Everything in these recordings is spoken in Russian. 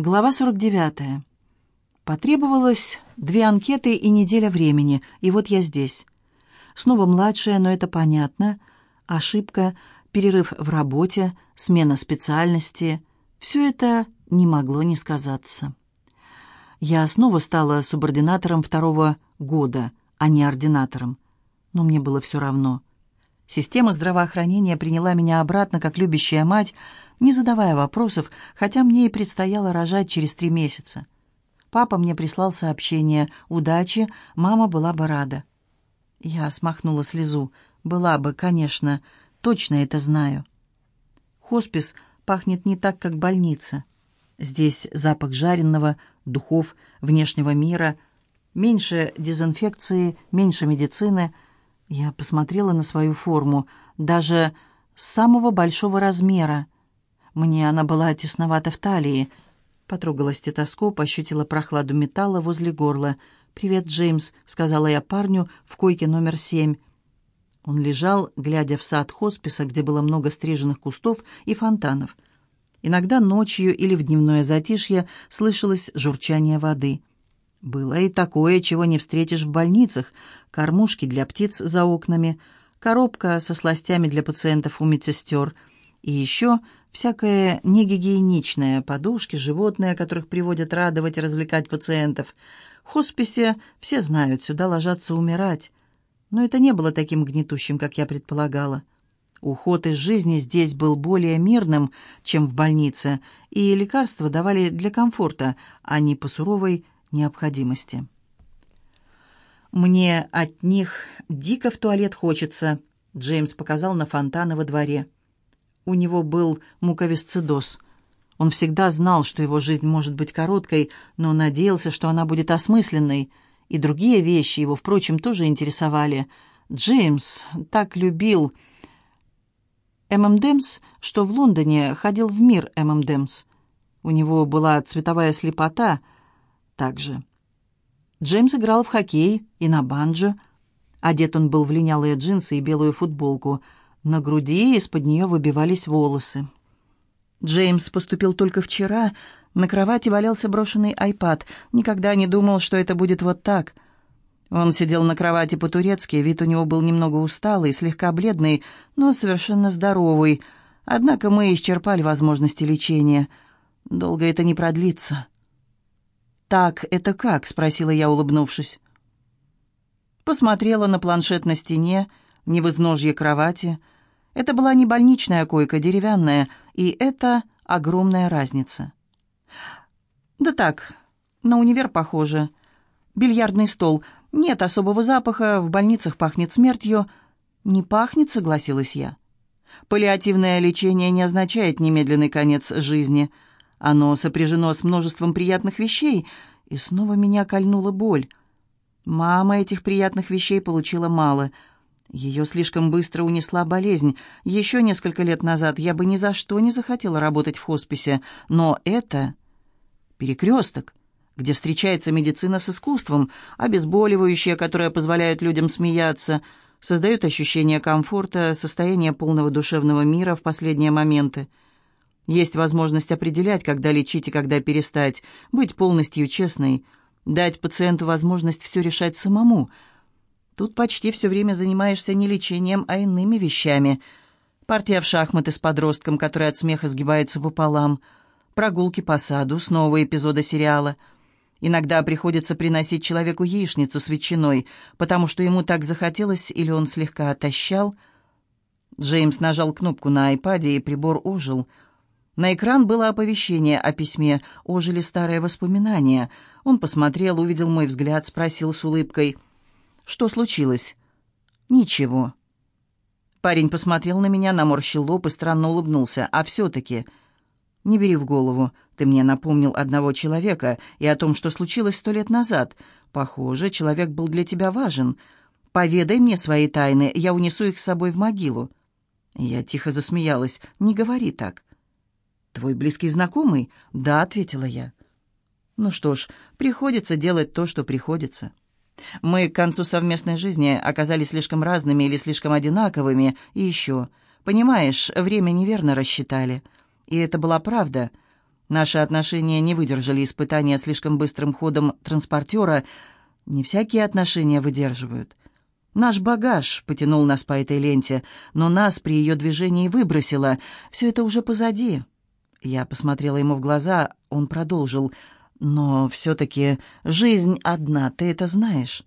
Глава 49. Потребовалось две анкеты и неделя времени, и вот я здесь. Снова младшая, но это понятно. Ошибка, перерыв в работе, смена специальности. Все это не могло не сказаться. Я снова стала субординатором второго года, а не ординатором. Но мне было все равно. Система здравоохранения приняла меня обратно, как любящая мать, не задавая вопросов, хотя мне и предстояло рожать через три месяца. Папа мне прислал сообщение «Удачи, мама была бы рада». Я смахнула слезу. «Была бы, конечно, точно это знаю». Хоспис пахнет не так, как больница. Здесь запах жареного, духов, внешнего мира, меньше дезинфекции, меньше медицины — я посмотрела на свою форму, даже самого большого размера. Мне она была тесновата в талии. Потрогала стетоскоп, ощутила прохладу металла возле горла. «Привет, Джеймс», — сказала я парню в койке номер семь. Он лежал, глядя в сад хосписа, где было много стриженных кустов и фонтанов. Иногда ночью или в дневное затишье слышалось журчание воды. Было и такое, чего не встретишь в больницах. Кормушки для птиц за окнами, коробка со сластями для пациентов у медсестер. И еще всякое негигиеничное, подушки, животные, которых приводят радовать и развлекать пациентов. В хосписе все знают, сюда ложатся умирать. Но это не было таким гнетущим, как я предполагала. Уход из жизни здесь был более мирным, чем в больнице, и лекарства давали для комфорта, а не по суровой необходимости. «Мне от них дико в туалет хочется», — Джеймс показал на фонтаны во дворе. У него был муковисцидоз. Он всегда знал, что его жизнь может быть короткой, но надеялся, что она будет осмысленной. И другие вещи его, впрочем, тоже интересовали. Джеймс так любил ММДМС, что в Лондоне ходил в мир ММДМС. У него была цветовая слепота — также. Джеймс играл в хоккей и на банджо. Одет он был в линялые джинсы и белую футболку. На груди из-под нее выбивались волосы. Джеймс поступил только вчера. На кровати валялся брошенный айпад. Никогда не думал, что это будет вот так. Он сидел на кровати по-турецки, вид у него был немного усталый, слегка бледный, но совершенно здоровый. Однако мы исчерпали возможности лечения. Долго это не продлится. «Так, это как?» — спросила я, улыбнувшись. Посмотрела на планшет на стене, не в изножье кровати. Это была не больничная койка, деревянная, и это огромная разница. «Да так, на универ похоже. Бильярдный стол. Нет особого запаха, в больницах пахнет смертью». «Не пахнет», — согласилась я. «Паллиативное лечение не означает немедленный конец жизни». Оно сопряжено с множеством приятных вещей, и снова меня кольнула боль. Мама этих приятных вещей получила мало. Ее слишком быстро унесла болезнь. Еще несколько лет назад я бы ни за что не захотела работать в хосписе, но это перекресток, где встречается медицина с искусством, обезболивающее, которое позволяет людям смеяться, создает ощущение комфорта, состояние полного душевного мира в последние моменты — есть возможность определять, когда лечить и когда перестать, быть полностью честной, дать пациенту возможность все решать самому. Тут почти все время занимаешься не лечением, а иными вещами. Партия в шахматы с подростком, который от смеха сгибается пополам, прогулки по саду, снова эпизоды сериала. Иногда приходится приносить человеку яичницу с ветчиной, потому что ему так захотелось или он слегка отощал. Джеймс нажал кнопку на айпаде, и прибор ожил — на экран было оповещение о письме, ожили старые воспоминания. Он посмотрел, увидел мой взгляд, спросил с улыбкой. «Что случилось?» «Ничего». Парень посмотрел на меня, наморщил лоб и странно улыбнулся. «А все-таки...» «Не бери в голову. Ты мне напомнил одного человека и о том, что случилось сто лет назад. Похоже, человек был для тебя важен. Поведай мне свои тайны, я унесу их с собой в могилу». Я тихо засмеялась. «Не говори так. «Твой близкий знакомый?» «Да», — ответила я. «Ну что ж, приходится делать то, что приходится». Мы к концу совместной жизни оказались слишком разными или слишком одинаковыми, и еще, понимаешь, время неверно рассчитали. И это была правда. Наши отношения не выдержали испытания слишком быстрым ходом транспортера. Не всякие отношения выдерживают. Наш багаж потянул нас по этой ленте, но нас при ее движении выбросило. Все это уже позади. Я посмотрела ему в глаза, он продолжил. «Но все-таки жизнь одна, ты это знаешь».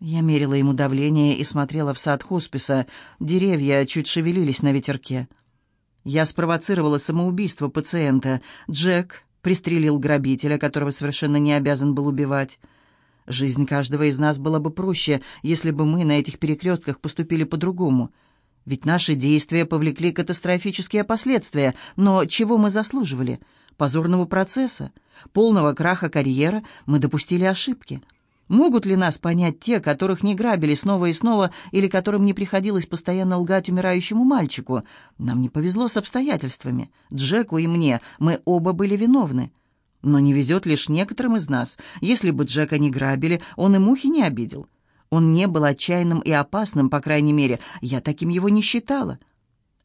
Я мерила ему давление и смотрела в сад хосписа. Деревья чуть шевелились на ветерке. Я спровоцировала самоубийство пациента. Джек пристрелил грабителя, которого совершенно не обязан был убивать. Жизнь каждого из нас была бы проще, если бы мы на этих перекрестках поступили по-другому. Ведь наши действия повлекли катастрофические последствия. Но чего мы заслуживали? Позорного процесса, полного краха карьера мы допустили ошибки — Могут ли нас понять те, которых не грабили снова и снова, или которым не приходилось постоянно лгать умирающему мальчику? Нам не повезло с обстоятельствами. Джеку и мне, мы оба были виновны. Но не везет лишь некоторым из нас. Если бы Джека не грабили, он и мухи не обидел. Он не был отчаянным и опасным, по крайней мере, я таким его не считала.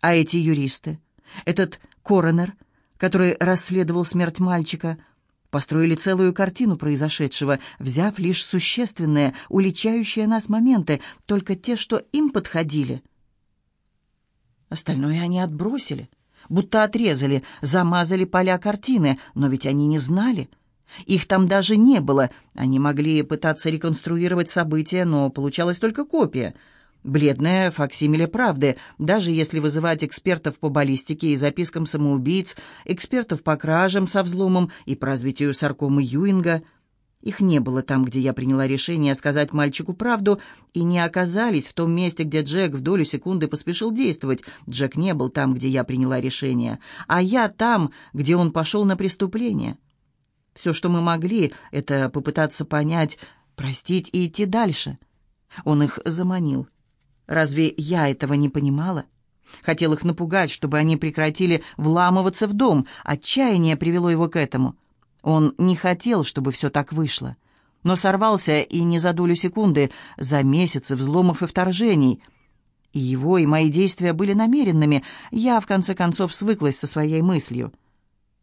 А эти юристы? Этот коронер, который расследовал смерть мальчика – построили целую картину произошедшего, взяв лишь существенные, уличающие нас моменты, только те, что им подходили. Остальное они отбросили, будто отрезали, замазали поля картины, но ведь они не знали. Их там даже не было. Они могли пытаться реконструировать события, но получалась только копия — Бледная факсимиле правды, даже если вызывать экспертов по баллистике и запискам самоубийц, экспертов по кражам со взломом и по развитию саркомы Юинга. Их не было там, где я приняла решение сказать мальчику правду, и не оказались в том месте, где Джек в долю секунды поспешил действовать. Джек не был там, где я приняла решение, а я там, где он пошел на преступление. Все, что мы могли, это попытаться понять, простить и идти дальше. Он их заманил. Разве я этого не понимала? Хотел их напугать, чтобы они прекратили вламываться в дом. Отчаяние привело его к этому. Он не хотел, чтобы все так вышло. Но сорвался и не за долю секунды, за месяцы взломов и вторжений. И его, и мои действия были намеренными. Я, в конце концов, свыклась со своей мыслью.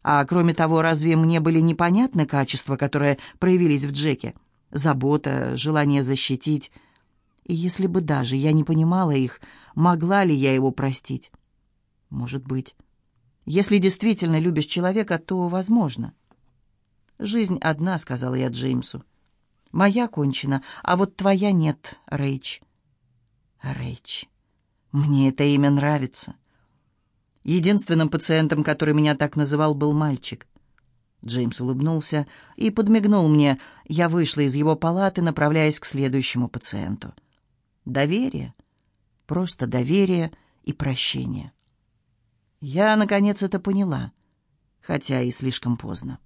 А кроме того, разве мне были непонятны качества, которые проявились в Джеке? Забота, желание защитить... И если бы даже я не понимала их, могла ли я его простить? Может быть. Если действительно любишь человека, то возможно. «Жизнь одна», — сказала я Джеймсу. «Моя кончена, а вот твоя нет, Рэйч». «Рэйч. Мне это имя нравится». Единственным пациентом, который меня так называл, был мальчик. Джеймс улыбнулся и подмигнул мне. Я вышла из его палаты, направляясь к следующему пациенту. Доверие. Просто доверие и прощение. Я, наконец, это поняла, хотя и слишком поздно.